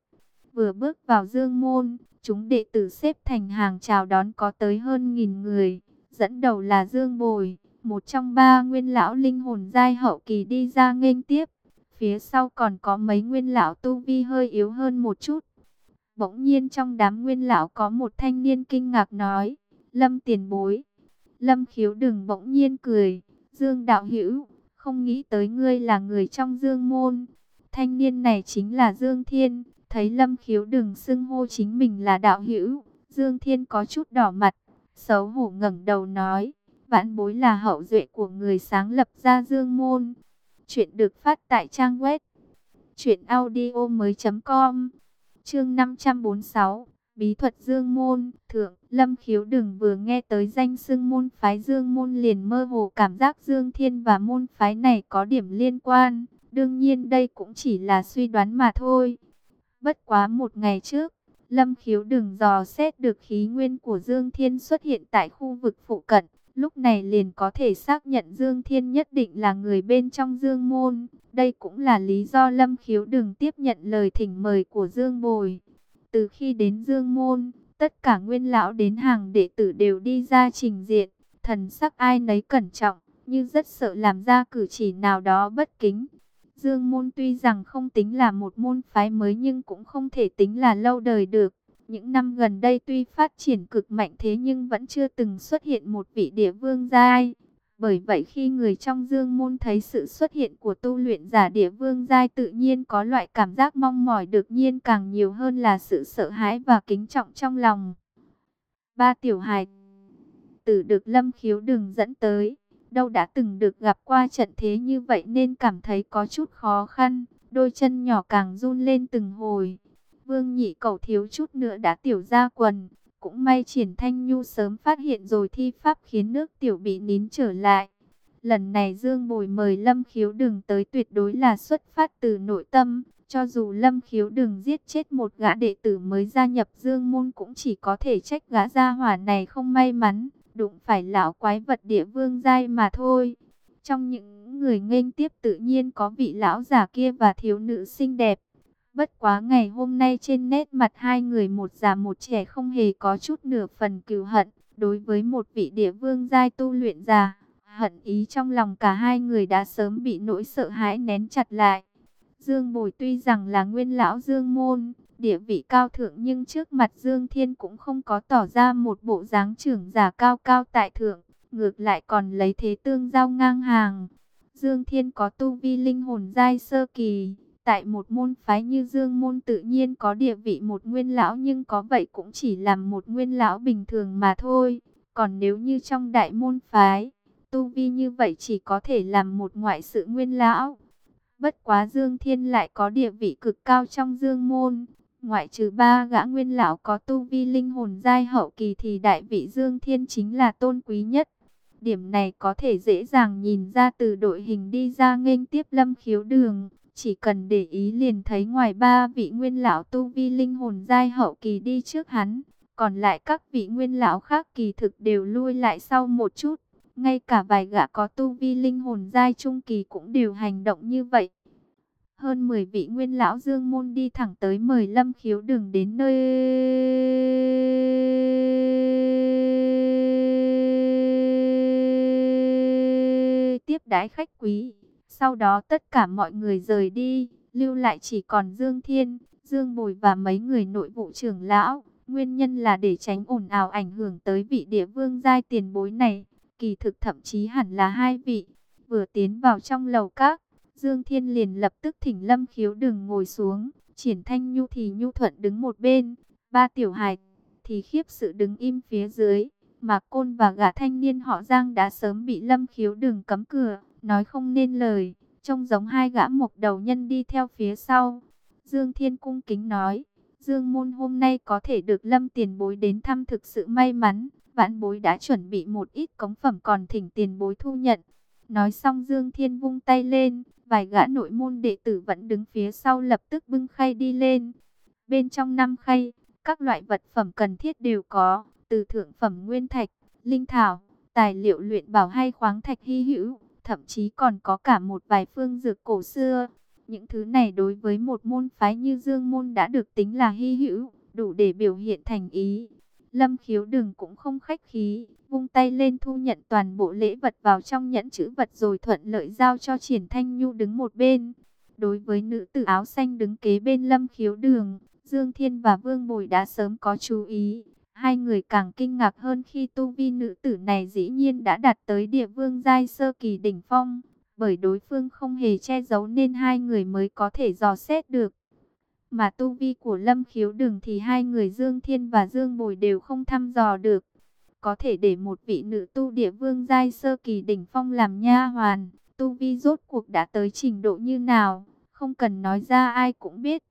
Vừa bước vào Dương Môn, chúng đệ tử xếp thành hàng chào đón có tới hơn nghìn người. Dẫn đầu là Dương Bồi, một trong ba nguyên lão linh hồn giai hậu kỳ đi ra nghênh tiếp. Phía sau còn có mấy nguyên lão tu vi hơi yếu hơn một chút. Bỗng nhiên trong đám nguyên lão có một thanh niên kinh ngạc nói, Lâm tiền bối. Lâm khiếu đừng bỗng nhiên cười, Dương đạo hữu, không nghĩ tới ngươi là người trong Dương môn. Thanh niên này chính là Dương Thiên, thấy Lâm khiếu đừng xưng hô chính mình là đạo hữu. Dương Thiên có chút đỏ mặt, xấu hổ ngẩng đầu nói, vãn bối là hậu duệ của người sáng lập ra Dương môn. Chuyện được phát tại trang web truyệnaudiomoi.com. Chương 546 Bí thuật Dương Môn, Thượng, Lâm Khiếu đừng vừa nghe tới danh xưng môn phái Dương Môn liền mơ hồ cảm giác Dương Thiên và môn phái này có điểm liên quan. Đương nhiên đây cũng chỉ là suy đoán mà thôi. Bất quá một ngày trước, Lâm Khiếu đừng dò xét được khí nguyên của Dương Thiên xuất hiện tại khu vực phụ cận. Lúc này liền có thể xác nhận Dương Thiên nhất định là người bên trong Dương Môn. Đây cũng là lý do Lâm Khiếu đừng tiếp nhận lời thỉnh mời của Dương Bồi. Từ khi đến Dương Môn, tất cả nguyên lão đến hàng đệ tử đều đi ra trình diện, thần sắc ai nấy cẩn trọng, như rất sợ làm ra cử chỉ nào đó bất kính. Dương Môn tuy rằng không tính là một môn phái mới nhưng cũng không thể tính là lâu đời được. Những năm gần đây tuy phát triển cực mạnh thế nhưng vẫn chưa từng xuất hiện một vị địa vương giai. Bởi vậy khi người trong dương môn thấy sự xuất hiện của tu luyện giả địa vương giai tự nhiên có loại cảm giác mong mỏi được nhiên càng nhiều hơn là sự sợ hãi và kính trọng trong lòng. Ba tiểu hài tử được lâm khiếu đường dẫn tới, đâu đã từng được gặp qua trận thế như vậy nên cảm thấy có chút khó khăn, đôi chân nhỏ càng run lên từng hồi. Vương nhị cầu thiếu chút nữa đã tiểu ra quần, cũng may triển thanh nhu sớm phát hiện rồi thi pháp khiến nước tiểu bị nín trở lại. Lần này Dương Bồi mời Lâm Khiếu Đừng tới tuyệt đối là xuất phát từ nội tâm. Cho dù Lâm Khiếu Đừng giết chết một gã đệ tử mới gia nhập Dương Môn cũng chỉ có thể trách gã gia hỏa này không may mắn. Đụng phải lão quái vật địa vương giai mà thôi. Trong những người nghênh tiếp tự nhiên có vị lão già kia và thiếu nữ xinh đẹp. Bất quá ngày hôm nay trên nét mặt hai người một già một trẻ không hề có chút nửa phần cừu hận. Đối với một vị địa vương giai tu luyện già, hận ý trong lòng cả hai người đã sớm bị nỗi sợ hãi nén chặt lại. Dương Bồi tuy rằng là nguyên lão Dương Môn, địa vị cao thượng nhưng trước mặt Dương Thiên cũng không có tỏ ra một bộ dáng trưởng giả cao cao tại thượng, ngược lại còn lấy thế tương giao ngang hàng. Dương Thiên có tu vi linh hồn giai sơ kỳ, Tại một môn phái như Dương môn tự nhiên có địa vị một nguyên lão nhưng có vậy cũng chỉ làm một nguyên lão bình thường mà thôi. Còn nếu như trong đại môn phái, tu vi như vậy chỉ có thể làm một ngoại sự nguyên lão. Bất quá Dương Thiên lại có địa vị cực cao trong Dương môn. Ngoại trừ ba gã nguyên lão có tu vi linh hồn giai hậu kỳ thì đại vị Dương Thiên chính là tôn quý nhất. Điểm này có thể dễ dàng nhìn ra từ đội hình đi ra nghênh tiếp lâm khiếu đường. Chỉ cần để ý liền thấy ngoài ba vị nguyên lão tu vi linh hồn giai hậu kỳ đi trước hắn, còn lại các vị nguyên lão khác kỳ thực đều lui lại sau một chút. Ngay cả vài gã có tu vi linh hồn giai trung kỳ cũng đều hành động như vậy. Hơn 10 vị nguyên lão dương môn đi thẳng tới mời lâm khiếu đường đến nơi tiếp đái khách quý. Sau đó tất cả mọi người rời đi, lưu lại chỉ còn Dương Thiên, Dương Bồi và mấy người nội vụ trưởng lão. Nguyên nhân là để tránh ồn ào ảnh hưởng tới vị địa vương giai tiền bối này. Kỳ thực thậm chí hẳn là hai vị. Vừa tiến vào trong lầu các, Dương Thiên liền lập tức thỉnh Lâm Khiếu đừng ngồi xuống. Triển Thanh Nhu thì Nhu Thuận đứng một bên. Ba tiểu hài thì khiếp sự đứng im phía dưới. Mà Côn và gã thanh niên họ Giang đã sớm bị Lâm Khiếu đừng cấm cửa nói không nên lời, trông giống hai gã mộc đầu nhân đi theo phía sau. Dương Thiên cung kính nói, Dương Môn hôm nay có thể được lâm tiền bối đến thăm thực sự may mắn, vãn bối đã chuẩn bị một ít cống phẩm còn thỉnh tiền bối thu nhận. Nói xong Dương Thiên vung tay lên, vài gã nội môn đệ tử vẫn đứng phía sau lập tức bưng khay đi lên. Bên trong năm khay, các loại vật phẩm cần thiết đều có, từ thượng phẩm nguyên thạch, linh thảo, tài liệu luyện bảo hay khoáng thạch hy hữu, thậm chí còn có cả một vài phương dược cổ xưa. Những thứ này đối với một môn phái như Dương Môn đã được tính là hy hữu, đủ để biểu hiện thành ý. Lâm khiếu đừng cũng không khách khí, vung tay lên thu nhận toàn bộ lễ vật vào trong nhẫn chữ vật rồi thuận lợi giao cho Triển Thanh Nhu đứng một bên. Đối với nữ tử áo xanh đứng kế bên Lâm Khiếu Đường, Dương Thiên và Vương Bồi đã sớm có chú ý. Hai người càng kinh ngạc hơn khi tu vi nữ tử này dĩ nhiên đã đạt tới địa vương giai sơ kỳ đỉnh phong. Bởi đối phương không hề che giấu nên hai người mới có thể dò xét được. Mà tu vi của Lâm Khiếu Đường thì hai người Dương Thiên và Dương Bồi đều không thăm dò được. Có thể để một vị nữ tu địa vương giai sơ kỳ đỉnh phong làm nha hoàn, tu vi rốt cuộc đã tới trình độ như nào, không cần nói ra ai cũng biết.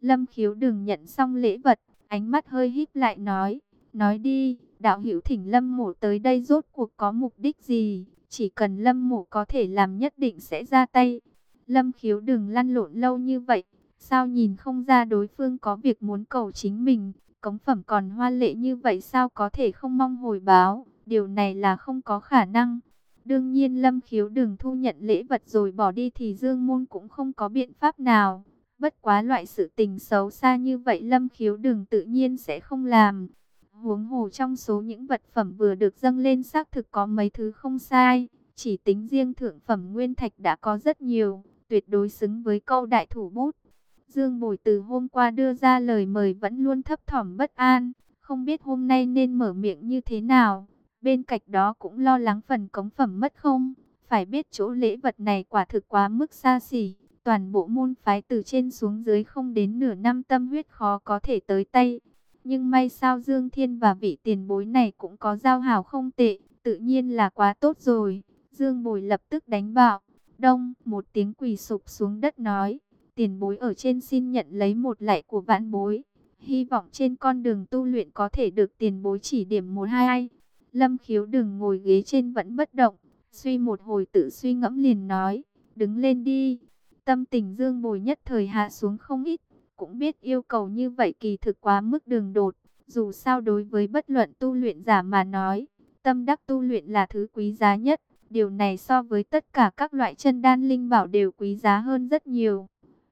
Lâm Khiếu Đường nhận xong lễ vật, ánh mắt hơi híp lại nói, nói đi, đạo hữu thỉnh Lâm Mộ tới đây rốt cuộc có mục đích gì, chỉ cần Lâm Mộ có thể làm nhất định sẽ ra tay. Lâm Khiếu Đường lăn lộn lâu như vậy, Sao nhìn không ra đối phương có việc muốn cầu chính mình, cống phẩm còn hoa lệ như vậy sao có thể không mong hồi báo, điều này là không có khả năng. Đương nhiên Lâm Khiếu đừng thu nhận lễ vật rồi bỏ đi thì Dương Môn cũng không có biện pháp nào. Bất quá loại sự tình xấu xa như vậy Lâm Khiếu đừng tự nhiên sẽ không làm. Huống hồ trong số những vật phẩm vừa được dâng lên xác thực có mấy thứ không sai. Chỉ tính riêng thượng phẩm nguyên thạch đã có rất nhiều, tuyệt đối xứng với câu đại thủ bút. Dương Bồi từ hôm qua đưa ra lời mời vẫn luôn thấp thỏm bất an, không biết hôm nay nên mở miệng như thế nào. Bên cạnh đó cũng lo lắng phần cống phẩm mất không. Phải biết chỗ lễ vật này quả thực quá mức xa xỉ. Toàn bộ môn phái từ trên xuống dưới không đến nửa năm tâm huyết khó có thể tới tay. Nhưng may sao Dương Thiên và vị tiền bối này cũng có giao hảo không tệ, tự nhiên là quá tốt rồi. Dương Bồi lập tức đánh bạo. Đông, một tiếng quỳ sụp xuống đất nói tiền bối ở trên xin nhận lấy một lại của vãn bối. Hy vọng trên con đường tu luyện có thể được tiền bối chỉ điểm một hai. Lâm khiếu đừng ngồi ghế trên vẫn bất động. Suy một hồi tự suy ngẫm liền nói. Đứng lên đi. Tâm tình dương bồi nhất thời hạ xuống không ít. Cũng biết yêu cầu như vậy kỳ thực quá mức đường đột. Dù sao đối với bất luận tu luyện giả mà nói. Tâm đắc tu luyện là thứ quý giá nhất. Điều này so với tất cả các loại chân đan linh bảo đều quý giá hơn rất nhiều.